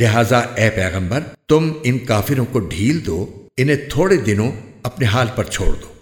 لہذا اے پیغمبر، تم ان کافروں کو ڈھیل دو، انہیں تھوڑے دنوں اپنے حال پر چھوڑ دو۔